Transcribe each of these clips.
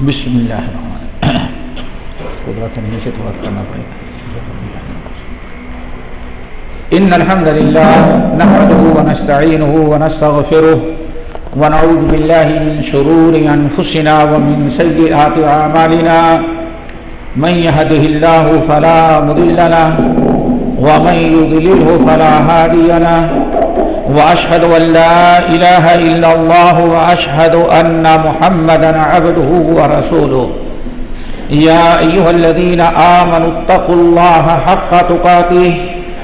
بسم اللہ الرحمن قدرت سے نیچے تھوڑا سا کرنا پڑے گا ان الحمد لله نحمده ونستعينه ونستغفره ونعوذ بالله من شرور انفسنا ومن سيئات اعمالنا من يهده الله فلا مضل له ومن يضلله فلا هادي له واشهد ان لا اله الا الله واشهد ان محمدا عبده ورسوله يا ايها الذين امنوا اتقوا الله حق تقاته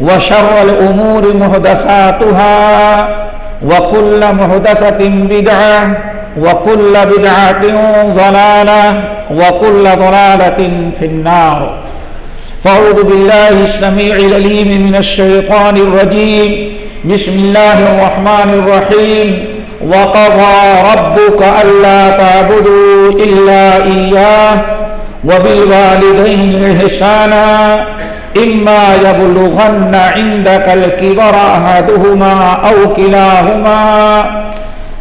وشر الأمور محدثاتها وكل محدثة بدعة وكل بدعة ضلالة وكل ضلالة في النار. فأعوذ بالله السميع العليم من الشيطان الرجيم. بسم الله الرحمن الرحيم. وقضى ربك ألا تعبدوا إلا إياه وبالوالدين إحسانا إما يبلغن عندك الكبر أحدهما أو كلاهما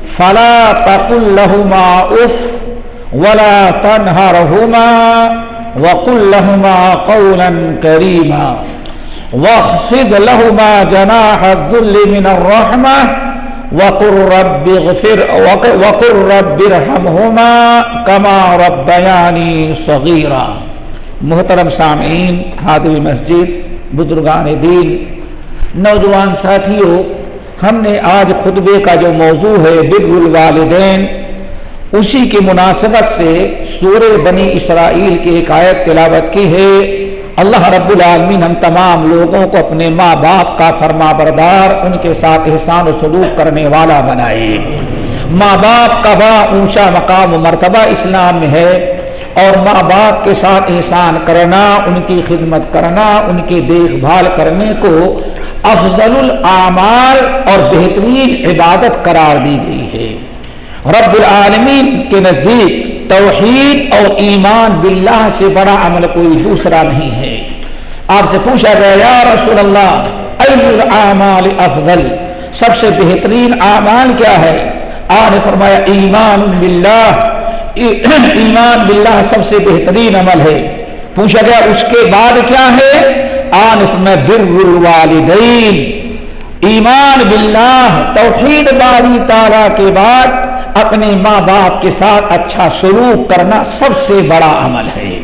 فلا تقل لهما أف ولا تنهرهما وقل لهما قولا كريما واخفض لهما جناح الذل من الرحمة وقل رب اغفر وقل رب ارحمهما كما ربياني صغيرا محترم سامعین، حاضر مسجد، بزرگان دین، نوجوان ساتھیوں، ہم نے آج خطبے کا جو موضوع ہے بر الوالدین، اسی کی مناسبت سے سور بنی اسرائیل کی ایک آیت تلاوت کی ہے۔ اللہ رب العالمین ہم تمام لوگوں کو اپنے ماں باپ کا فرما بردار، ان کے ساتھ احسان و سلوک کرنے والا بنائے۔ ماں باپ کا بڑا اونچا مقام و مرتبہ اسلام میں ہے۔ اور ماں باپ کے ساتھ احسان کرنا، ان کی خدمت کرنا، ان کی دیکھ بھال کرنے کو افضل الاعمال اور بہترین عبادت قرار دی گئی ہے۔ رب العالمین کے نزدیک توحید اور ایمان باللہ سے بڑا عمل کوئی دوسرا نہیں ہے۔ آپ سے پوچھا گیا، یا رسول اللہ العمال افضل؟ سب سے بہترین اعمال کیا ہے؟ آپ نے فرمایا، ایمان باللہ۔ ایمان باللہ سب سے بہترین عمل ہے۔ پوچھا گیا، اس کے بعد کیا ہے؟ آنف میں بر الوالدین۔ ایمان باللہ، توحید باری تعالیٰ کے بعد اپنے ماں باپ کے ساتھ اچھا سلوک کرنا سب سے بڑا عمل ہے۔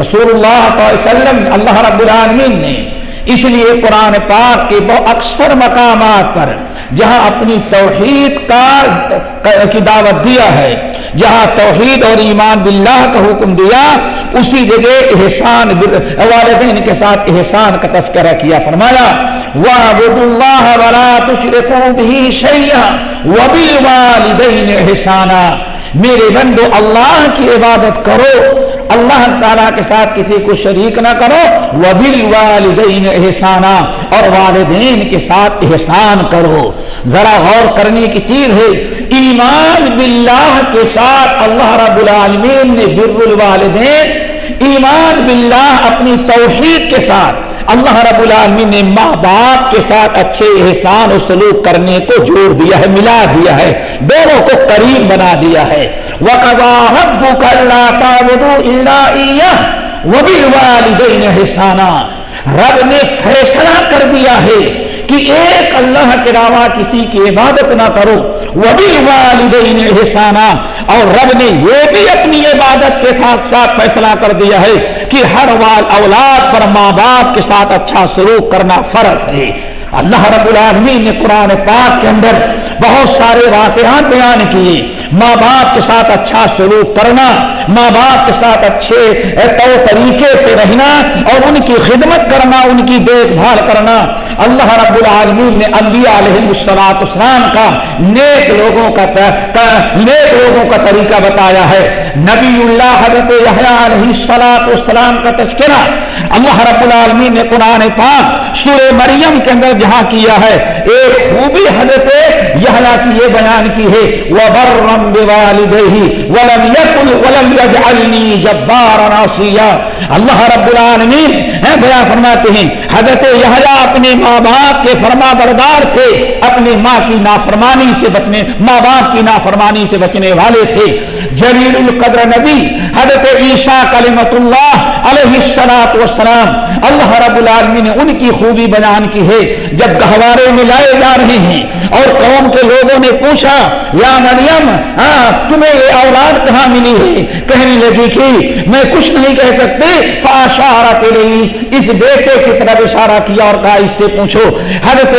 رسول اللہ صلی اللہ علیہ وسلم، اللہ رب العالمین نے اس لیے قرآن پاک کے بہت اکثر مقامات پر جہاں اپنی توحید کا کی دعوت دیا ہے، جہاں توحید اور ایمان باللہ کا حکم دیا، اسی جگہ احسان والدین کے ساتھ احسان کا تذکرہ کیا، فرمایا وَعْبُدُ اللَّهَ وَلَا تُشْرِكُوا بِهِ شَيْئًا وَبِالْوَالِدَيْنِ احسانا میرے بندو، اللہ کی عبادت کرو اللہ تعالیٰ کے ساتھ کسی کو شریک نہ کرو، وَبِالْوَالِدَيْنِ احسانا اور والدین کے ساتھ احسان کرو۔ ذرا غور کرنے کی چیز ہے، ایمان باللہ کے ساتھ اللہ رب العالمین نے بر الوالدین ایمان باللہ اپنی توحید کے ساتھ، اللہ رب العالمین نے ماں باپ کے ساتھ اچھے احسان و سلوک کرنے کو جوڑ دیا ہے، ملا دیا ہے، دونوں کو قریب بنا دیا ہے۔ رب نے فیصلہ کر دیا ہے کہ ایک اللہ کے علاوہ کسی کی عبادت نہ کرو۔ بھی والدین احسانہ اور رب نے یہ بھی اپنی عبادت کے ساتھ ساتھ فیصلہ کر دیا ہے کہ ہر وال اولاد پر ماں باپ کے ساتھ اچھا سلوک کرنا فرض ہے۔ اللہ رب العالمین نے قرآن پاک کے اندر بہت سارے واقعات بیان کیے۔ ماں باپ کے ساتھ اچھا سلوک کرنا، ماں باپ کے ساتھ اچھے طور طریقے سے رہنا اور ان کی خدمت کرنا، ان کی دیکھ بھال کرنا۔ اللہ رب العالمین نے انبیاء علیہ السلاط اسلام کا نیک لوگوں کا نیک لوگوں کا طریقہ بتایا ہے۔ نبی اللہ حضرت علیہ السلاط اسلام کا تذکرہ اللہ رب العالمین نے قرآن پاک سورہ مریم کے اندر جہاں کیا ہے۔ ایک خوبی حضرت یحییٰ کی یہ بیان کی ہے وبرم بوالدیہ ولم یکن ولم یجعلنی جبارا ناسیا اللہ رب العالمین ہیں، بیان فرماتے ہیں، حضرت یحییٰ اپنے ماں باپ کے فرما بردار تھے، اپنی ماں کی نافرمانی سے بچنے ماں باپ کی نافرمانی سے بچنے والے تھے۔ جلیل القدر نبی، حضرت عیسیٰ کلمت اللہ علیہ السلام اللہ رب العالمین نے ان کی خوبی بیان کی ہے، جب گہوارے میں لائے جا رہے ہیں اور قوم کے لوگوں نے پوچھا، یا مریم تمہیں یہ اولاد کہاں ملی ہے؟ کہنے لگی کہ میں کچھ نہیں کہہ سکتے۔ فاشارہ تیرے اس بیٹے کی طرف اشارہ کیا اور کہا، اس سے پوچھو، حضرت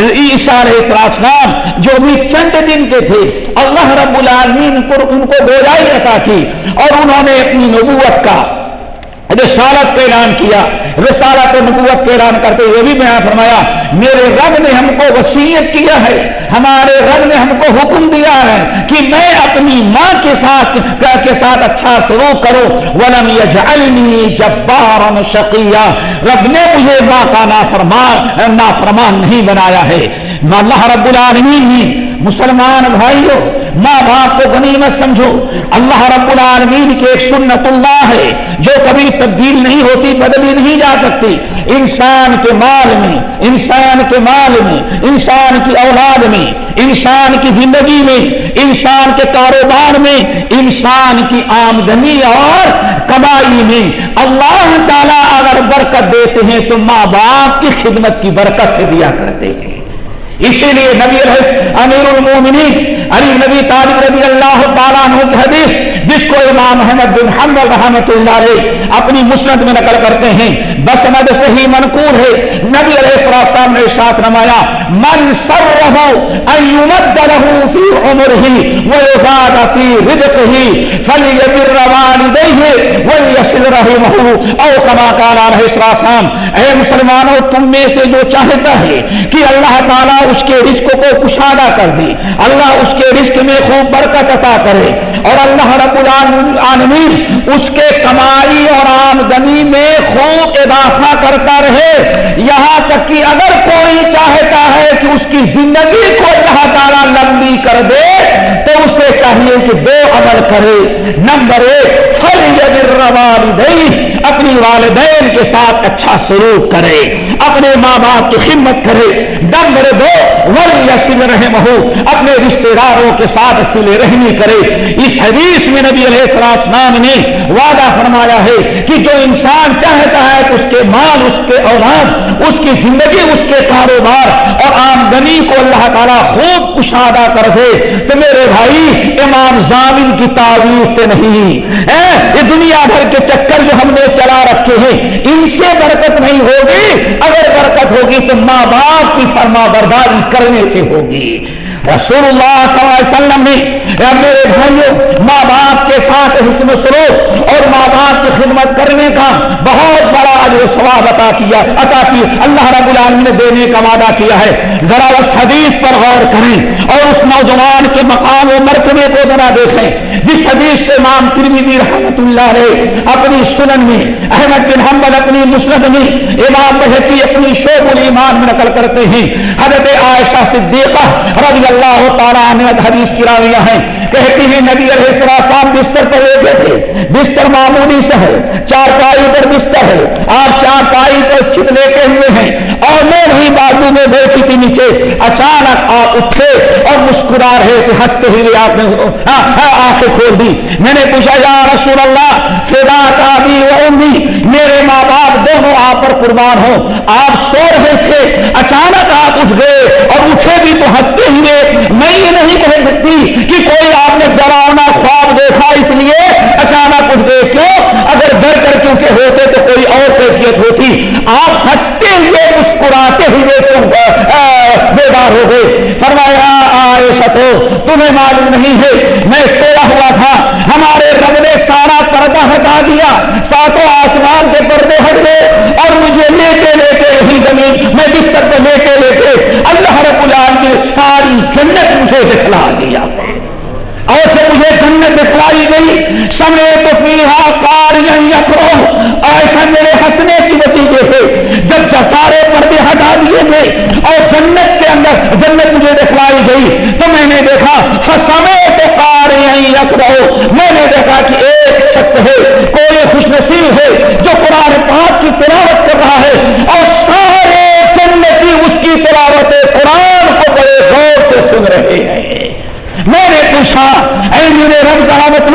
عیسیٰ علیہ السلام جو بھی چند دن کے تھے، اللہ رب العالمین کو ان کو گوجائی عطا کی اور انہوں نے اپنی نبوت کا رسالت کا اعلان کیا۔ رسالت نبوت کا اعلان کرتے ہوئے بھی بیان فرمایا، میرے رب نے ہم کو وسیعت کیا ہے، ہمارے رب نے ہم کو حکم دیا ہے کہ میں اپنی ماں کے ساتھ کے ساتھ اچھا سلوک کرو ولم یجعلنی جبارا شقیہ رب نے مجھے ماں کا نافرمان نافرمان نہیں بنایا ہے۔ اللہ رب العالمین نے مسلمان بھائیوں ماں باپ کو غنیمت سمجھو۔ اللہ رب العالمین کی ایک سنت اللہ ہے، جو کبھی تبدیل نہیں ہوتی، بدلی نہیں جا سکتی۔ انسان کے مال میں، انسان کے مال میں، انسان کی اولاد میں، انسان کی زندگی میں، انسان کے کاروبار میں، انسان کی آمدنی اور کمائی میں۔ اللہ تعالیٰ اگر برکت دیتے ہیں تو ماں باپ کی خدمت کی برکت سے دیا کرتے ہیں۔ اسی لیے نبی امیر المومنین علی نبی طالب رضی اللہ تعالیٰ حدیث جس کو امام محمد بن حمد رحمت اللہ علیہ اپنی مسند میں نقل کرتے ہیں، بسند صحیح منقور ہے۔ نبی علیہ السلام نے ساتھ نمایا من سرہ ان یمد له فی عمرہ ویزاد فی رزقہ فلیبر والدیہ ویسل رحمہ او کما قال علیہ السلام اے مسلمانوں، تم میں سے جو چاہتا ہے کہ اللہ تعالیٰ اس کے رزق کو کشادہ کر دے، اللہ اس کے رزق میں خوب برکت عطا کرے۔ اور اللہ رب العالمین اس کے کمائی اور آمدنی میں خوب اضافہ کرتا رہے۔ یہاں تک کہ اگر کوئی چاہتا ہے کہ اس کی زندگی کو اللہ تعالیٰ لمبی کر دے، تو اسے چاہیے کہ دو عمل کرے۔ نمبر ایک فل اپنی والدین کے ساتھ اچھا سلوک کرے، اپنے ماں باپ کی خدمت کرے۔ نمبر دو رحمہ اپنے رشتہ داروں کے ساتھ سلے رحمی کرے۔ اس حدیث میں نبی علیہ السلام نے وعدہ فرمایا ہے کہ جو انسان چاہتا ہے کہ اس کے مال، اس کے اولاد، اس کی زندگی، اس کے کاروبار اور آمدنی کو اللہ تعالیٰ خوب کشادہ کر دے، تو میرے بھائی، امام زامن کی تعویذ سے نہیں۔ اے، یہ دنیا بھر کے چکر جو ہم نے چلا رکھے ہیں ان سے برکت نہیں ہوگی اگر برکت ہوگی تو ماں باپ کی فرما برداری کرنے سے ہوگی۔ رسول اللہ صلی اللہ علیہ وسلم نے میرے بھائیوں ماں باپ کے ساتھ حسن سلوک اور ماں باپ کی خدمت کرنے کا بہت بڑا عجر ثواب عطا کیا، عطا کی۔ اللہ رب العالمین نے دینے کا وعدہ کیا ہے۔ ذرا اس حدیث پر غور کریں اور اس نوجوان کے مقام و مرتبے کو ذرا دیکھیں۔ جس حدیث کے امام ترمیدی رحمت اللہ علیہ اپنی سنن میں، احمد بن حمد اپنی مسند میں امام بحقی اپنی شعب الایمان میں نقل کرتے ہیں۔ حضرت عائشہ صدیقہ رضی اللہ تعالیٰ عنہ حدیث کی راویہ ہیں۔ کہتی ہیں نبی علیہ السلام بستر پر لیٹے تھے۔ بستر معمولی سے ہے۔ چار پائی پر بستر ہے۔ آپ چار پائی پر چت لیٹے ہوئے ہیں۔ اور میں نہیں بازو میں بیٹھی تھی نیچے۔ اچانک آپ اٹھے اور مسکرا رہے تھے۔ ہنستے ہوئے آپ نے ہاں، ہاں، ہاں، آنکھیں کھول دی۔ میں نے پوچھا، یا رسول اللہ، فدا کا بھی میرے ماں باپ دونوں آپ پر قربان ہو آپ سو رہے تھے۔ اچانک آپ اٹھ گئے اور اٹھے بھی تو ہنستے ہوئے میں یہ نہیں کہہ سکتی کہ کوئی آپ نے ڈراؤنا خواب دیکھا اس لیے اچانک اٹھ گئے کیوں اگر ڈر کر کیونکہ ہوتے تو کوئی اور کیفیت ہوتی۔ آپ ہنستے ہوئے، مسکراتے ہوئے کیوں بیدار ہو گئے۔ فرمایا، عائشہ تو تمہیں معلوم نہیں ہے، میں سویا ہوا تھا۔ ہمارے رب نے سارا پردہ ہٹا دیا۔ ساتوں آسمان کے پردے ہٹ گئے۔ اور مجھے لیتے لیتے یہی زمین، میں بستر پہ لیتے لیتے اللہ رب العالمین نے ساری جنت مجھے دکھلا دیا اور جب مجھے جنت دکھلائی گئی، سمے تو فیحا کار ایسا میرے ہنسنے کی نتیجے ہے جب سارے پردے ہٹا دیے گئے اور جنت کے اندر جنت مجھے دکھلائی گئی، تو میں نے دیکھا سمے تو کار میں نے دیکھا کہ ایک شخص ہے کوئی خوش نصیب ہے جو قرآن پاک کی تلاوت کر رہا ہے اور سارے جنتی اس کی تلاوت قرآن کو بڑے غور سے سن رہے ہیں میں نے پوچھا اے میرے رب ضرابت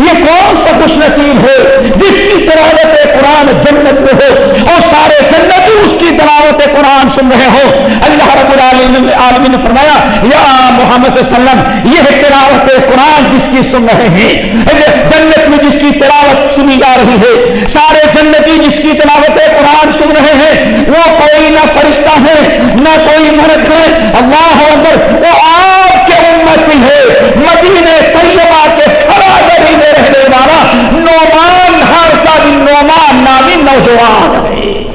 یہ کون سا خوش نصیب ہے جس کی تلاوت قرآن جنت میں ہو اور سارے جنت اس کی تلاوت قرآن سن رہے ہو۔ اللہ رب العالمین نے فرمایا، یا محمد صلی اللہ علیہ وسلم، یہ تلاوت قرآن جس کی سن رہے ہیں۔ جنت میں جس کی تلاوت سنی جا رہی ہے، سارے جنتی جس کی تلاوت قرآن سن رہے ہیں، وہ کوئی نہ فرشتہ ہے، نہ کوئی مرد ہے۔ اللہ اکبر، وہ آپ کے امت ہے۔ مدینے طیبہ کے فرادری میں رہنے والا نومان ہر سال نومان نامی نوجوان ہے۔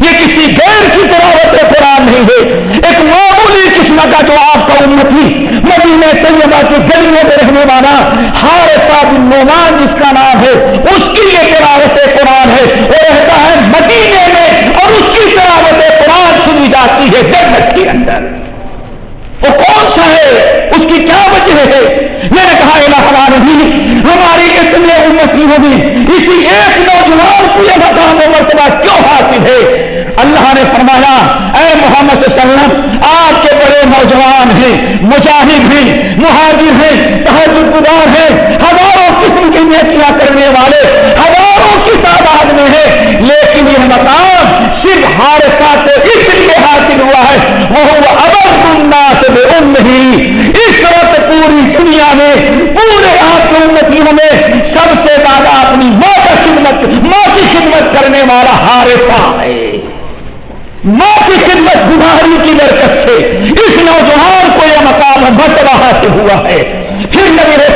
یہ کسی غیر کی تلاوت قرآن نہیں ہے۔ ایک معمولی قسم کا جو آپ کا امت ہی، مدینہ طیبہ کی گلیوں میں رہنے والا ہر سال نومان جس کا نام ہے، اس کی یہ تلاوت قرآن ہے۔ وہ رہتا ہے مدینے میں اور اس کی تلاوت قرآن سنی جاتی ہے جنت کے اندر۔ کون سا ہے، اس کی کیا وجہ ہے؟ میں نے کہا، الہ نہیں ہماری اتنے امتی ہوگی اسی ایک نوجوان کو یہ مقام و مرتبہ کیوں حاصل ہے؟ اللہ نے فرمایا، اے محمد صلی اللہ علیہ وسلم، آپ کے بڑے نوجوان ہیں، مجاہد ہیں، مہاجر ہیں تحجد گزار ہیں، ہزاروں قسم کی نیتیاں کرنے والے، ہزاروں کی لیکن یہ مقام صرف حادثہ کو اس لیے حاصل ہوا ہے، وہ ابر الناس بے نہیں اس وقت پوری دنیا میں، پورے آپ کے امتیوں میں سب سے زیادہ اپنی ماں کا خدمت، ماں کی خدمت کرنے والا ہارفا ہے۔ ماں کی خدمت گزاری کی برکت سے اس نوجوان کو یہ مقام مرتبہ حاصل ہوا ہے۔ پھر نبی نے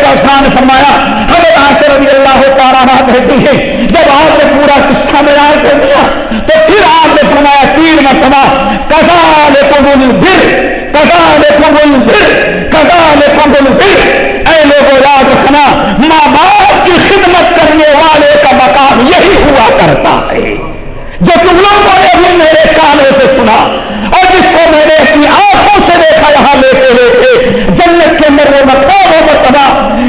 فرمایا، حضرت آشر رضی اللہ تعالیٰ کہتی ہے جب آپ نے پورا قصہ بیان کر دیا، تو پھر آپ نے فرمایا تین مرتبہ کزال قبول در کزال قبول در کزال قبول در اے لوگوں یاد رکھنا، ماں باپ کی خدمت کرنے والے کا مقام یہی ہوا کرتا ہے۔ جو تم لوگوں نے بھی میرے کانوں سے سنا جس کو میں نے اپنی آنکھوں سے دیکھا، یہاں لیتے لیتے جنت کے اندر وہ مقام و مرتبہ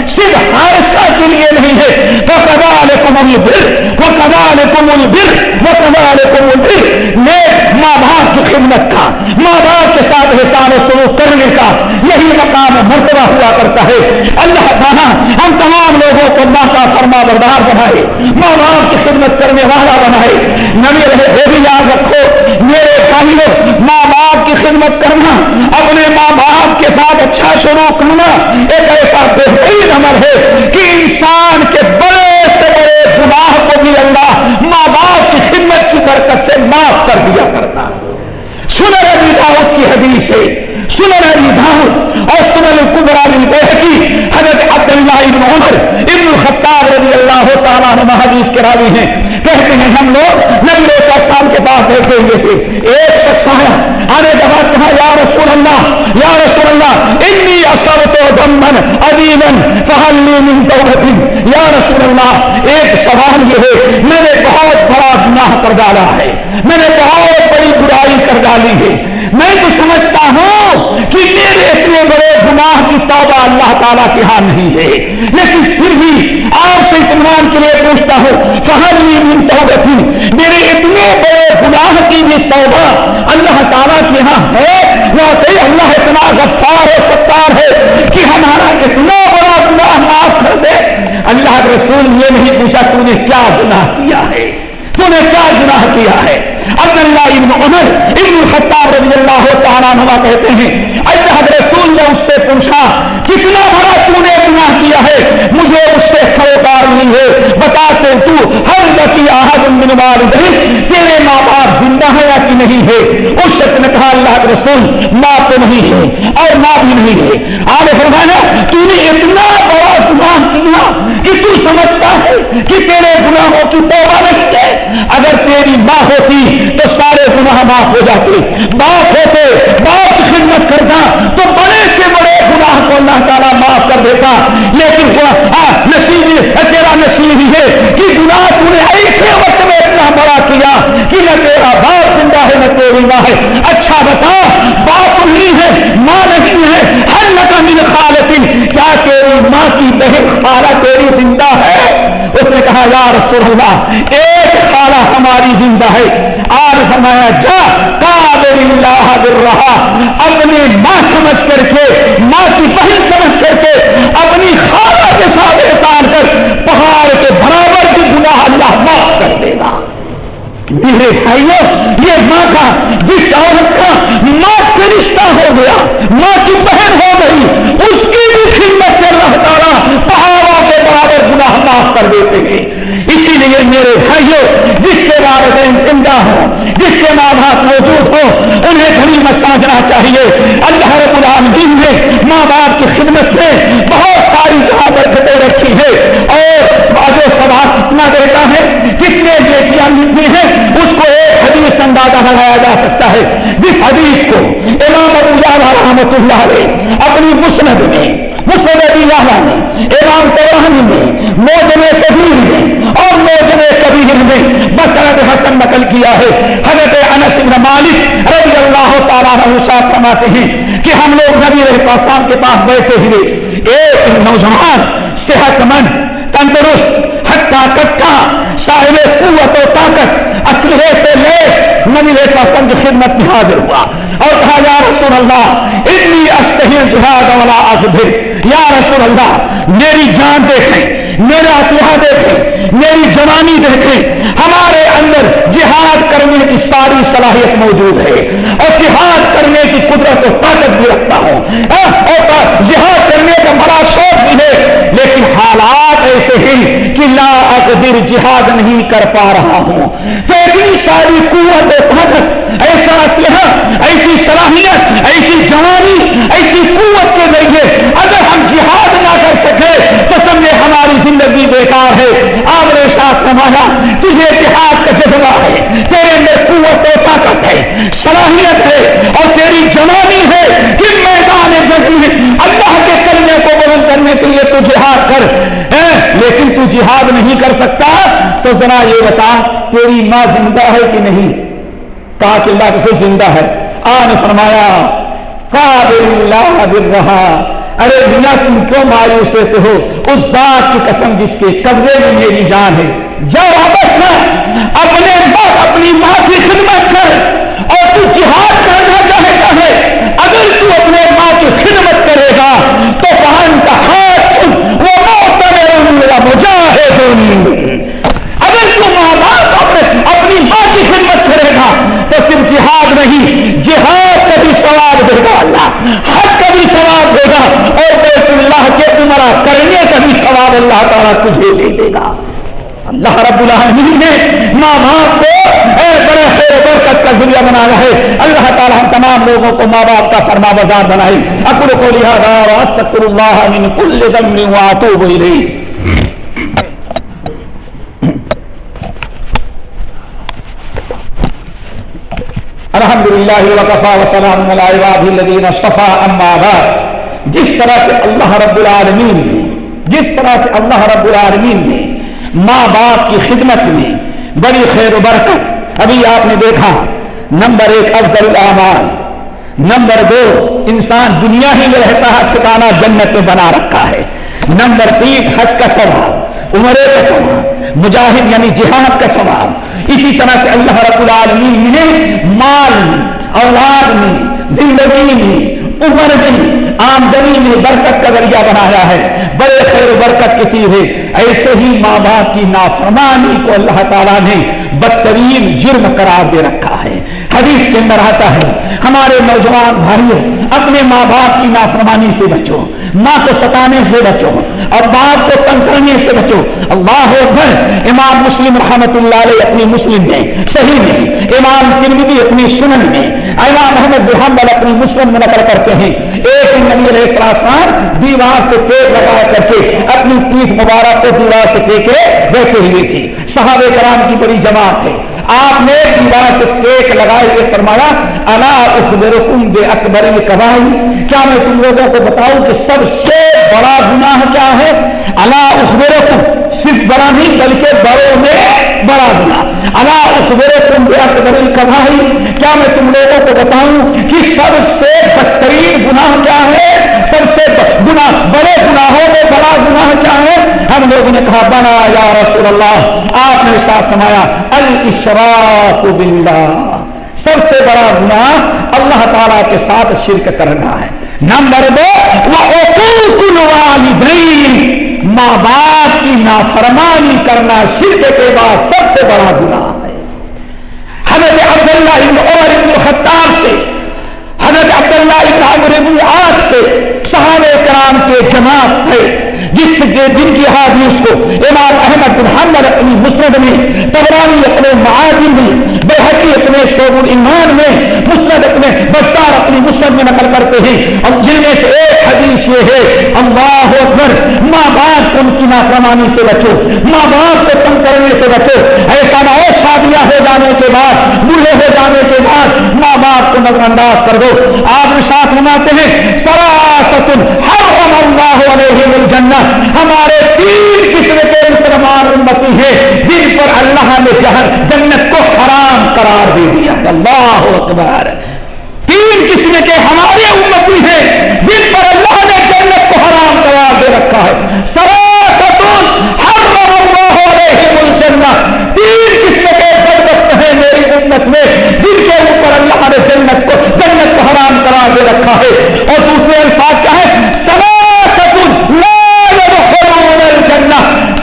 صرف حادثہ کے لیے نہیں ہے۔ وہ کدا لے کمل بر وہ کدا لے کمل بر وہ کدا لے کمل بر نیک ماں باپ کی خدمت کا، ماں باپ کے ساتھ حساب و سلوک کرنے کا یہی مقام مرتبہ ہوا کرتا ہے۔ اللہ تعالیٰ ہم تمام لوگوں کو ماں کا فرما بردار بنائے۔ ماں باپ کی خدمت کرنے والا بنائے۔ نبی رہے وہ بھی یاد رکھو چاہیے ماں باپ کی خدمت کرنا، اپنے ماں باپ کے ساتھ اچھا شروع کرنا ایک ایسا بہترین عمل ہے کہ انسان کے بڑے سے بڑے گناہ کو بھی اللہ ماں باپ کی خدمت کی برکت سے معاف کر دیا کرتا سنر ابھی داؤد کی حدیث ہے سنن ابی داؤد اور سنن القبرى للبيهقي حضرت عبداللہ ابن عمر ابن الخطاب رضی اللہ تعالیٰ عنہ حدیث کے راوی ہیں۔ کہتے ہیں، ہم لوگ نبی علیہ السلام کے پاس بیٹھے ہوئے تھے۔ ایک شخص آیا، آنے کے بعد کہا، یا رسول اللہ، یا رسول اللہ، انی من توبت یا رسول اللہ، ایک سوال یہ ہے، میں نے بہت بڑا گناہ کر ڈالا ہے۔ میں نے بہت بڑی برائی کر ڈالی ہے۔ میں تو سمجھتا ہوں اتنے بڑے گناہ کی توبہ اللہ تعالیٰ کے ہاں نہیں ہے۔ لیکن پھر بھی آپ سے اطمینان کے لیے پوچھتا ہوں فہلی من توبتی میرے اتنے بڑے گناہ کی بھی توبہ اللہ تعالیٰ کے ہاں ہے۔ واقعی اللہ اتنا غفار ہے ستار ہے کہ ہمارا اتنا بڑا گناہ معاف کر دے۔ اللہ کے رسول یہ نہیں پوچھا، تو نے کیا گناہ کیا ہے؟ تو نے کیا گناہ کیا ہے؟ عبداللہ ابن عمر ابن الخطاب رضی اللہ تعالیٰ نما کہتے ہیں اللہ رسول نے اس سے پوچھا، کتنا بڑا تو نے گناہ کیا ہے؟ مجھے اس سے سروکار نہیں ہے۔ بتا تو تو، ہر لکی آہد من والدہ، تیرے ماں باپ زندہ ہے یا کہ نہیں ہے؟ اس شخص نے کہا، اللہ کے رسول، ماں تو نہیں ہے اور ماں بھی نہیں ہے آگے فرمانا تو نے اتنا بڑا گناہ کیا کہ تو سمجھتا ہے کہ تیرے گناہوں کی توبہ نہیں ہے اگر تیری ماں ہوتی تو سارے گناہ معاف جاتے باپ ہوتے باپ کی خدمت کرتا۔ تو بڑے سے بڑے گناہ کو اللہ تعالیٰ معاف کر دیتا۔ لیکن ہاں، نصیب تیرا نصیب ہے کہ گناہ تو نے ایسے وقت میں اتنا بڑا کیا کہ نہ تیرا باپ زندہ ہے، نہ تیری ماں ہے۔ اچھا بتا، باپ نہیں نہیں ہے ہر من خالتن کیا تیری ماں کی بہن خالہ تیری زندہ ہے؟ اس نے کہا، یا رسول اللہ، ایک خالہ ہماری زندہ ہے۔ آج فرمایا، جا، قابل اللہ رہا اپنی ماں سمجھ کر کے، ماں کی بہن سمجھ کر کے اپنی خالہ کے ساتھ احسان کر، پہاڑ کے برابر کی گناہ اللہ معاف کر دے گا۔ میرے بھائیوں یہ ماں کا، جس عورت کا ماں کا رشتہ ہو گیا، ماں کی بہن ہو گئی اس کی بھی خدمت سے اللہ تعالیٰ پہاڑوں کے برابر گناہ معاف کر دیتے ہیں۔ اسی لیے میرے بھائیوں جس کے والدین زندہ ہوں، جس کے ماں باپ موجود ہوں، انہیں گھڑی میں سمجھنا چاہیے۔ اللہ رب العالمین نے ماں باپ کی خدمت میں بہت ساری جہاں برکتیں رکھی ہے۔ اور جو سواب کتنا دیتا ہے کتنے بیٹیاں ملتی ہیں، اس کو ایک حدیث اندازہ لگایا جا سکتا ہے۔ جس حدیث کو امام ابو جانا رحمت اللہ علیہ اپنی مسند میں، مسند ابی میں، امام تبرانی میں موجن صغیر میں اور موجن کبیر میں مسند حسن نقل کیا ہے۔ حضرت انس بن مالک رضی اللہ تعالیٰ شاہ فرماتے ہیں کہ ہم لوگ نبی رہتا شام کے پاس بیٹھے ہوئے، ایک نوجوان صحت مند تندرست ہٹا کٹا صاحب قوت و طاقت، اسلحے سے لیس نبی رہتا کی خدمت میں حاضر ہوا۔ اور کہا، یا رسول اللہ اتنی استحیل جہاد والا اقدر یا رسول اللہ، میری جان دیکھیں، میرا اسلحہ دیکھیں، میری جوانی دیکھیں، ہمارے اندر جہاد کرنے کی ساری صلاحیت موجود ہے اور جہاد کرنے کی قدرت و طاقت بھی رکھتا ہوں۔ ہاں، اور جہاد کرنے کا بڑا شوق بھی ہے، لیکن حالات ایسے ہی کہ لا اقدر جہاد نہیں کر پا رہا ہوں۔ تو اتنی ساری قوت و ایسا اسلحہ، ایسی صلاحیت، ایسی جوانی، ایسی قوت کے ذریعے اگر ہم جہاد نہ کر سکے، تو سمجھے ہماری زندگی بیکار ہے۔ آپ نے ساتھ رمایا تجھے جہاد کا جذبہ ہے، تیرے اندر قوت و طاقت ہے، صلاحیت ہے اور تیری جوانی ہے کہ میدان جنگ میں اللہ کے کلمے کو بلند کرنے کے لیے تو جہاد کر لیکن تو جہاد نہیں کر سکتا، تو ذرا یہ بتا، تیری ماں زندہ ہے کہ نہیں؟ کہا کہ اللہ کسے زندہ ہے۔ آن فرمایا، قابل اللہ رہا ارے بنا، تم کیوں مایوس ہوتے ہو؟ اس ذات کی قسم جس کے قبضے میں میری جان ہے۔ جا واپس کر، اپنے باپ، اپنی ماں کی خدمت کر۔ اور تو جہاد کرنا چاہتا ہے۔ اگر تو اپنے ماں کی خدمت کرے گا، تو بہن کا ہاتھ وہ موت میرا مجاہد اگر تو ماں باپ اپنے اپنی ماں کی خدمت کرے گا تو صرف جہاد نہیں، جہاد کا بھی ثواب دے گا اللہ۔ حج کا بھی ثواب دے گا اور بیت اللہ کے عمرہ کرنے کا بھی ثواب اللہ تعالیٰ تجھے دے دے گا۔ اللہ رب العالمین نے ماں باپ کو بڑے خیر برکت کا ذریعہ بنایا ہے۔ اللہ تعالیٰ ہم تمام لوگوں کو ماں باپ کا فرما بازار بنائی۔ اکر کو لہٰذا استغفر اللہ من کل ذنب واتوب الیہ الحمد لله وكفى وسلام على عباده بعد۔ جس طرح سے اللہ رب العالمین نے، جس طرح سے اللہ رب العالمین نے ماں باپ کی خدمت میں بڑی خیر و برکت، ابھی آپ نے دیکھا، نمبر ایک افضل الاعمال، نمبر دو، انسان دنیا ہی میں رہتا ہے ٹھکانا جنت میں بنا رکھا ہے۔ نمبر تین، حج کا ثواب، عمرے کا ثواب مجاہد یعنی جہاد کا ثواب اسی طرح سے اللہ رب العالمین نے مال میں، اولاد میں، زندگی میں، عمر میں، آمدنی میں برکت کا ذریعہ بنایا ہے۔ بڑے خیر و برکت کی چیز ہے۔ ایسے ہی ماں باپ کی نافرمانی کو اللہ تعالیٰ نے بدترین جرم قرار دے رکھا ہے۔ حدیث کے اندر آتا ہے، ہمارے نوجوان بھائیوں اپنے ماں باپ کی نافرمانی سے بچو، ماں کو ستانے سے بچو۔ اور باپ کو تنگ کرنے سے بچو۔ اللہ اکبر، امام مسلم رحمت اللہ علیہ اپنی مسلم میں صحیح میں امام ترمدی اپنی سنن میں امام محمد محمد اپنی مسلم میں نقل کرتے ہیں۔ ایک نبی علیہ السلام دیوار سے پیٹ لگا کر کے، اپنی پیٹھ مبارک کو دیوار سے ٹیکے بیٹھے ہوئے تھے۔ صحابہ کرام کی بڑی جماعت ہے۔ آپ نے دیوار سے ٹیک لگائے ہوئے فرمایا انا اخبرکم بے اکبر کبائی کیا میں تم لوگوں کو بتاؤں کہ سب سے بڑا گناہ کیا ہے؟ اللہ اخبرکم صرف بڑا نہیں، بلکہ بڑوں میں بڑا گناہ۔ اللہ اخبرکم بے اکبر کبائی کیا میں تم لوگوں کو بتاؤں کہ سب سے بدترین گناہ کیا ہے؟ سب سے گناہ، بڑے گناہوں میں بڑا گناہ کیا ہے ہم لوگوں نے کہا، بنا یا رسول اللہ، آپ نے ساتھ فرمایا، الاشراق باللہ۔ سب سے بڑا گناہ اللہ تعالیٰ کے ساتھ شرک کرنا ہے۔ نمبر دو، وعقوق ماں باپ کی نافرمانی کرنا شرک کے بعد سب سے بڑا گناہ ہے۔ حضرت عبداللہ ابن عمر ابن خطاب سے، حضرت عبداللہ ابن عمر ابن عاص سے صحابہ کرام کے جماعت ہے جس جن کی حادیث کو امام احمد بن حمد اپنی مسند میں تبرانی اپنے معاجم میں بحقی اپنے شعب الایمان میں، مسند اپنے بستار اپنی مسند میں نقل کرتے ہیں۔ اور جن میں سے ایک حدیث یہ ہے، اللہ اکبر، ماں باپ کو ان کی نافرمانی سے بچو، ماں باپ کو کم کرنے سے بچو۔ ایسا نہ ہو، شادیاں ہو جانے کے بعد، بوڑھے ہو جانے کے بعد، ماں باپ کو نظر انداز کر دو۔ آپ ساتھ نماتے ہیں سراست حرم اللہ علیہ الجنہ. ہمارے تین قسم کے مسلمان امتی ہیں جن پر اللہ نے جہن جنت کو حرام قرار دے دیا. ہے اللہ اکبر. تین قسم کے ہمارے امتی ہیں جن پر اللہ نے جنت کو حرام قرار دے رکھا ہے. سراستون حرم اللہ علیہم الجنہ. تین قسم کے بدبخت ہیں میری امت میں جن کے اوپر اللہ نے جنت کو جنت کو حرام قرار دے رکھا ہے. اور دوسرے الفاظ کیا ہے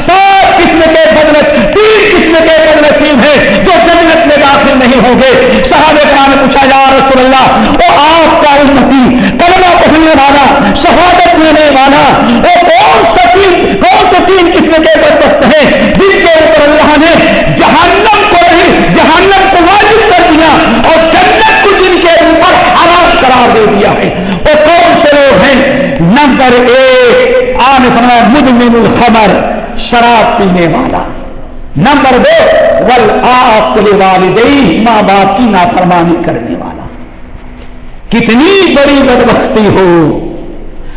سات قسم کے تین قسم کے بد نصیب ہیں جو جنت میں داخل نہیں ہوں گے۔ صحابہ کرام نے پوچھا، یا رسول اللہ وہ آپ کا امتی، کلمہ پڑھنے والا، شہادت لینے والا وہ کون سا فرمایا مدمن الخمر شراب پینے والا۔ نمبر دو ول آل ماں باپ کی نافرمانی کرنے والا۔ کتنی بڑی بدبختی ہو۔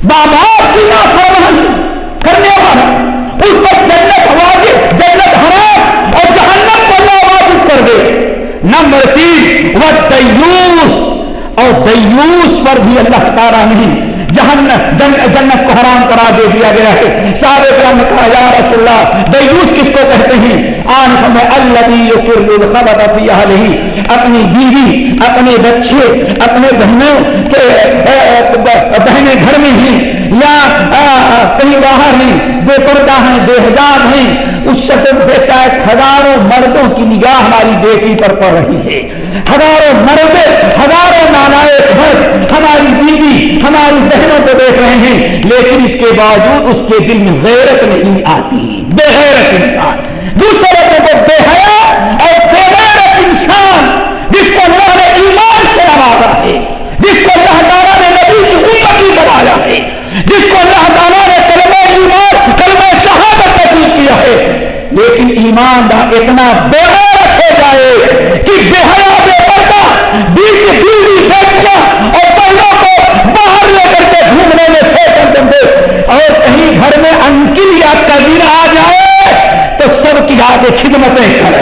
ماں باپ کی نافرمانی کرنے والا۔ اس پر جنت واجب، جنت حرام اور جہنم کو واجب کر دے۔ نمبر تین وہ دیوس اور دیوس پر بھی اللہ تعالیٰ نہیں جہنم جنت کو حرام کرا دے دیا گیا ہے۔ صاحب کرام نے کہا، یا رسول اللہ دیوس کس کو کہتے ہیں؟ آن سمے اللہ خبر نہیں اپنی بیوی، اپنے بچے، اپنے بہنوں کے بہنیں گھر میں ہیں۔ یا کہیں باہر ہیں، بے پردہ ہیں، بے حجاب ہیں۔ اس شکل دیتا ہے ہزاروں مردوں کی نگاہ ہماری بیٹی پر پڑ رہی ہے۔ ہزاروں مرد، ہزاروں نانائے مرد ہماری بیوی، ہماری بہنوں کو دیکھ رہے ہیں، لیکن اس کے باوجود اس کے دل میں غیرت نہیں آتی۔ بے غیرت انسان۔ دوسرے کو بے حیا ایمان دا اتنا بےغا رکھے جائے کہ بہرا حیا بے پردہ بیچ بیوی بیٹھنا اور پردہ کو باہر لے کر کے گھومنے میں پھینک کر دے اور کہیں گھر میں انکل یاد کا کزن آ جائے تو سب کی آگے خدمتیں کر۔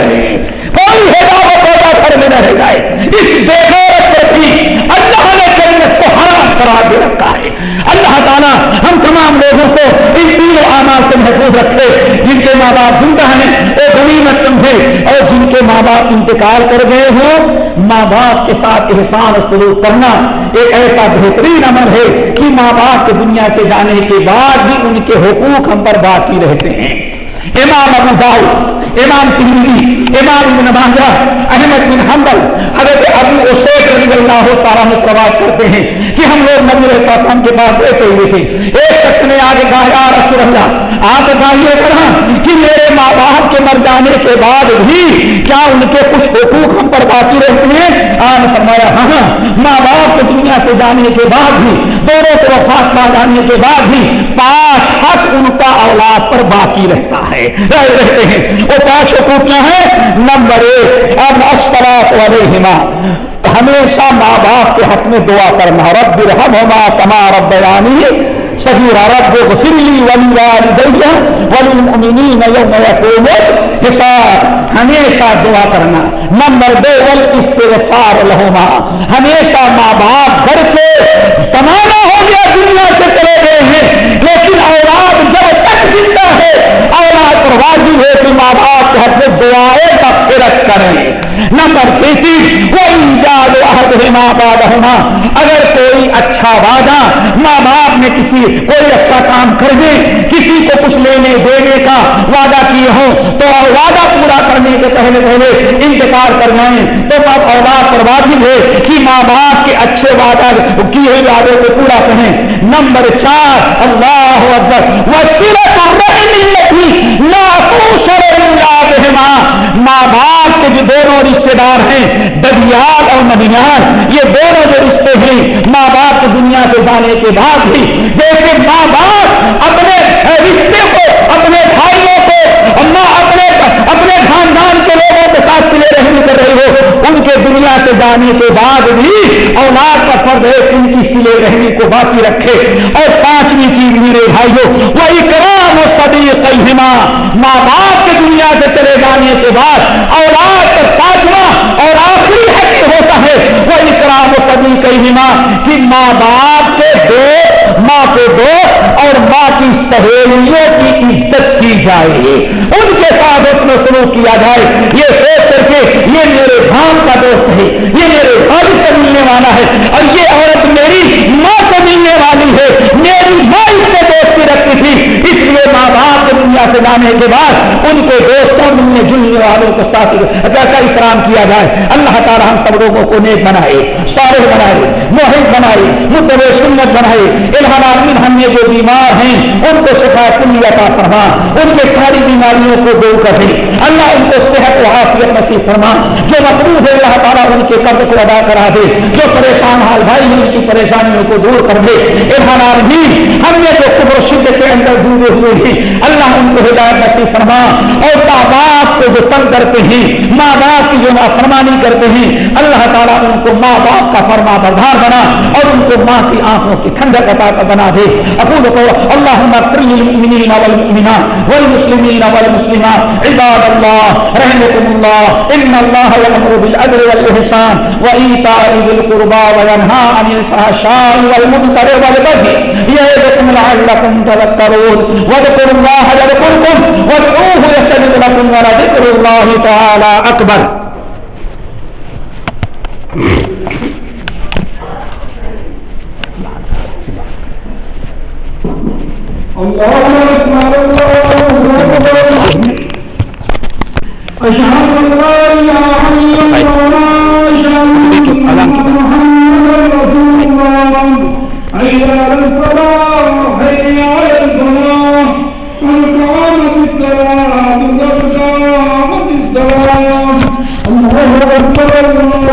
ماں باپ انتقال کر گئے ہوں، ماں باپ کے ساتھ احسان سلوک کرنا ایک ایسا بہترین عمل ہے کہ ماں باپ کے دنیا سے جانے کے بعد بھی ان کے حقوق ہم پر باقی رہتے ہیں۔ امام ابو داؤد، امام ترمذی، امام ابن ماجہ، احمد بن حنبل، حضرت ابو اسید رضی اللہ تعالیٰ نے روایت کرتے ہیں کہ ہم لوگ نبی علیہ کے پاس بیٹھے ہوئے تھے۔ ایک شخص نے آگے کہا، یا رسول اللہ، آپ بتائیے کرا کہ میرے ماں باپ کے مر جانے کے بعد بھی کیا ان کے کچھ حقوق ہم پر باقی رہتے ہیں؟ آپ نے فرمایا ہاں ہاں ماں باپ کے دنیا سے جانے کے بعد بھی، دونوں کو وفات پا جانے کے بعد بھی پانچ ان اولاد پر باقی رہتا ہے۔ رہتے ہیں۔ وہ پانچ حقوق کیا ہیں۔ نمبر ایک، اب السلام علیہما۔ ہمیشہ ماں باپ کے حق میں دعا کرنا۔ رب رحمہما کما ربیانی۔ صغیرہ رب غفر لی ولی والدیہ وللمؤمنین یوم یقوم حساب ہمیشہ دعا کرنا۔ نمبر دو، والاستغفار لہما۔ ہمیشہ ماں باپ گھر سے زمانہ ہو گیا، دنیا سے چلے گئے ہیں لیکن اولاد جب تک زندہ ہے اولاد پر واجب ہے کہ ماں باپ کے حق میں دعائیں مغفرت کریں۔ نمبر تینتیس وہ انجاد عہد ماں بابہما اگر کوئی اچھا وعدہ ماں باپ نے کسی، کوئی اچھا کام کر دے کسی کو کچھ لینے دینے کا وعدہ کیے ہو تو وعدہ پورا کرنے کے پہلے پہلے انتقال کر جائیں تو اب اولاد پر واجب ہے کہ ماں باپ کے اچھے وعدہ کیے وعدے کو پورا کریں۔ نمبر چار، اللہ اکبر وسیلت ماں باپ کے جو دونوں رشتے دار ہیں ددیال اور مدیار یہ دونوں جو رشتے ہیں، ماں باپ کی دنیا سے جانے کے بعد بھی جیسے ماں باپ اپنے رشتے کو، اپنے بھائیوں کو، ماں اپنے اپنے خاندان کے لوگوں کے ساتھ سلے رحم کر رہی ہو ان کے دنیا سے جانے کے بعد بھی اولاد کا فرد ہے کہ ان کی سلے رحمی کو باقی رکھے۔ اور پانچویں چیز میرے بھائیوں وہ اکرام و صدیق ماں باپ کے دنیا سے چلے جانے کے بعد اولاد پر پانچواں اور آخری حق ہوتا ہے۔ وہ اکرام و صدیق کہ ماں باپ کے دوست ماں کے دوست اور ماں کی سہیلیوں کی عزت کی جائے۔ ان کے ساتھ اس میں سلوک کیا جائے۔ یہ کر کے یہ میرے بھاپ کا دوست ہے، یہ میرے والد سے ملنے والا ہے اور یہ عورت میری ماں سے ملنے والی ہے۔ میری ماں اس سے دوستی رکھتی تھی۔ اس لیے ماں باپ کے دنیا سے جانے کے بعد ان کو دوست دوستوں ملنے جلنے والوں کو ساتھ کا اکرام کیا جائے، اللہ تعالی ہم سب لوگوں کو نیک بنائے، صالح بنائے، محب بنائے، متبع سنت بنائے۔ الہام عالمین ہم یہ جو بیمار ہیں، ان کو شفا کلی عطا فرما۔ ان کے ساری بیماریوں کو دور کر دے۔ اللہ ان کو صحت و عافیت نصیب فرما۔ جو مقروض ہے اللہ تعالیٰ ان کے قبر کو ادا کرا دے۔ جو پریشان حال بھائی ہیں، ان کی پریشانیوں کو دور کر دے۔ الہام عالمین ہم نے جو قبر شد کے اندر ڈوبے ہوئے ہیں، اللہ ان کو ہدایت نصیب فرما۔ اور ماں باپ کو جو تنگ کرتے ہیں ماں باپ کی جو نافرمانی کرتے ہیں اللہ تعالیٰ ان کو ماں باپ کا فرما بردار بنا اور ان کو ماں کی آنکھوں کی ٹھنڈک عطا کا بنا دے۔ اقول کو اللهم اغفر للمؤمنين والمؤمنات والمسلمين والمسلمات، عباد الله رحمكم الله ان الله يأمر بالعدل والاحسان وايتاء ذي القربى وينهى عن الفحشاء والمنكر والبغي يعظكم لعلكم تذكرون واذكروا الله يذكركم وادعوه يستجب لكم ولذكر الله تعالى اكبر الله أكبر الله أكبر أشهد أن لا إله إلا الله أشهد أن محمدا رسول الله حي على الصلاة حي على الفلاح قد قامت الصلاة قد قامت الصلاة الله أكبر الله